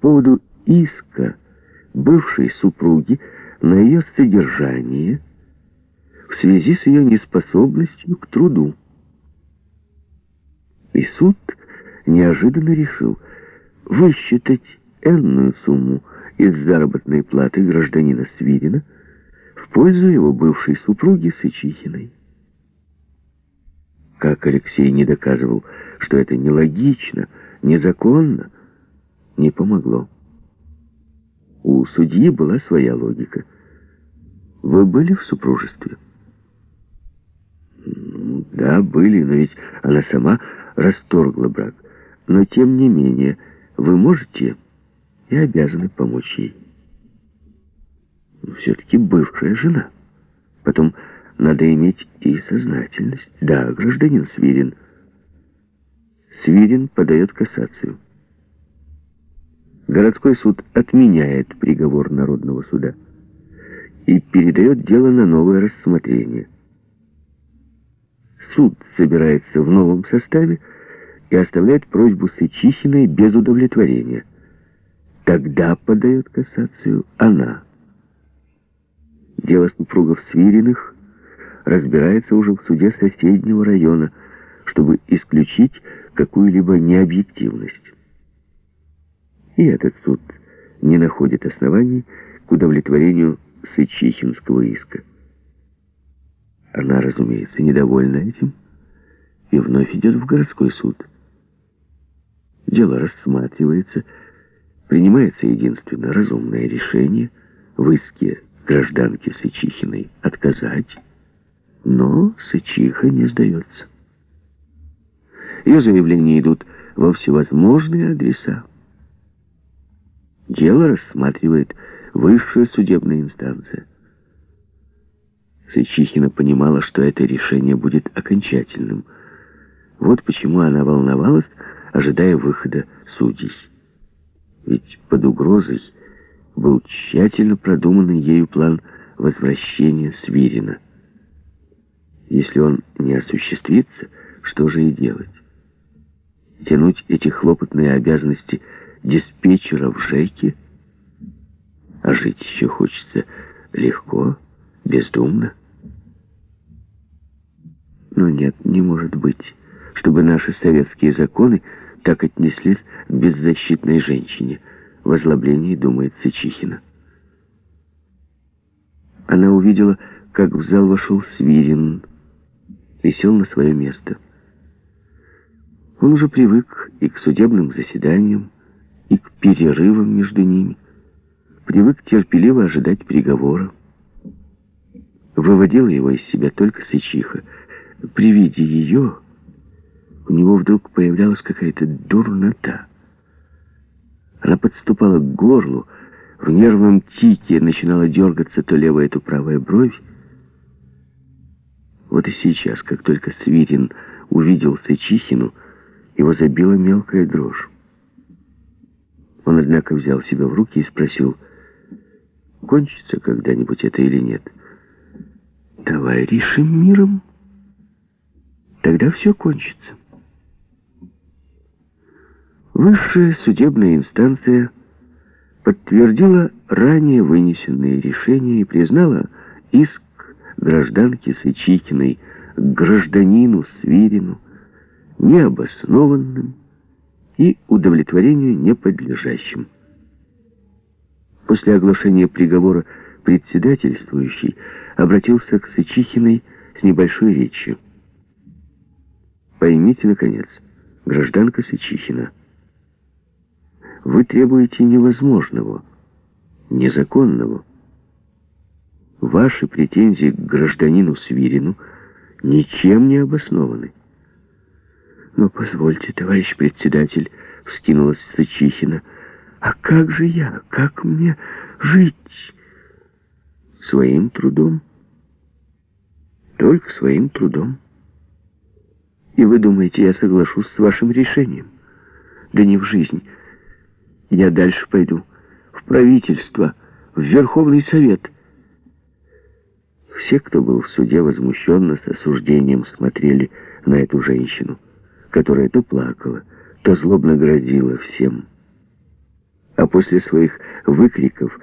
поводу иска бывшей супруги на ее содержание в связи с ее неспособностью к труду. И суд неожиданно решил высчитать энную сумму из заработной платы гражданина Свирина в пользу его бывшей супруги Сычихиной. Как Алексей не доказывал, что это нелогично, незаконно, не помогло. У судьи была своя логика. Вы были в супружестве? Да, были, но ведь она сама расторгла брак. Но тем не менее, вы можете и обязаны помочь ей. Все-таки бывшая жена. Потом надо иметь и сознательность. Да, гражданин Свирин. Свирин подает кассацию. Городской суд отменяет приговор Народного суда и передает дело на новое рассмотрение. Суд собирается в новом составе и оставляет просьбу Сычихиной без удовлетворения. Тогда подает кассацию она. Дело супругов Свириных разбирается уже в суде соседнего района, чтобы исключить какую-либо необъективность. И этот суд не находит оснований к удовлетворению Сычихинского иска. Она, разумеется, недовольна этим и вновь идет в городской суд. Дело рассматривается, принимается единственно разумное решение в иске гражданки Сычихиной отказать, но Сычиха не сдается. Ее заявления идут во всевозможные адреса. Дело рассматривает высшая судебная инстанция. Сычихина понимала, что это решение будет окончательным. Вот почему она волновалась, ожидая выхода судей. Ведь под угрозой был тщательно продуманный ею план возвращения Свирина. Если он не осуществится, что же и делать? Тянуть эти хлопотные обязанности диспетчера в ЖЭКе? А жить еще хочется легко, бездумно. Но нет, не может быть, чтобы наши советские законы так отнеслись к беззащитной женщине. В озлоблении думает Сычихина. Она увидела, как в зал вошел Свирин и сел на свое место. Он уже привык и к судебным заседаниям, и к перерывам между ними, привык терпеливо ожидать приговора. Выводила его из себя только Сычиха. При виде ее у него вдруг появлялась какая-то дурнота. Она подступала к горлу, в нервном тике начинала дергаться то левая, то правая бровь. Вот и сейчас, как только Свирин увидел Сычихину, его забила мелкая дрожь. Он, однако, взял себя в руки и спросил, кончится когда-нибудь это или нет. «Давай решим миром, тогда все кончится». Высшая судебная инстанция подтвердила ранее вынесенные решения и признала иск гражданки Сычикиной к гражданину Свирину необоснованным и удовлетворению неподлежащим. После оглашения приговора председательствующий обратился к Сычихиной с небольшой речью. «Поймите, наконец, гражданка Сычихина, вы требуете невозможного, незаконного. Ваши претензии к гражданину Свирину ничем не обоснованы. Но позвольте, товарищ председатель, вскинулась Сычихина, а как же я, как мне жить? Своим трудом. Только своим трудом. И вы думаете, я соглашусь с вашим решением? Да не в жизнь. Я дальше пойду. В правительство, в Верховный Совет. Все, кто был в суде, возмущенно с осуждением смотрели на эту женщину, которая то плакала, то злобно грозила всем. а после своих выкриков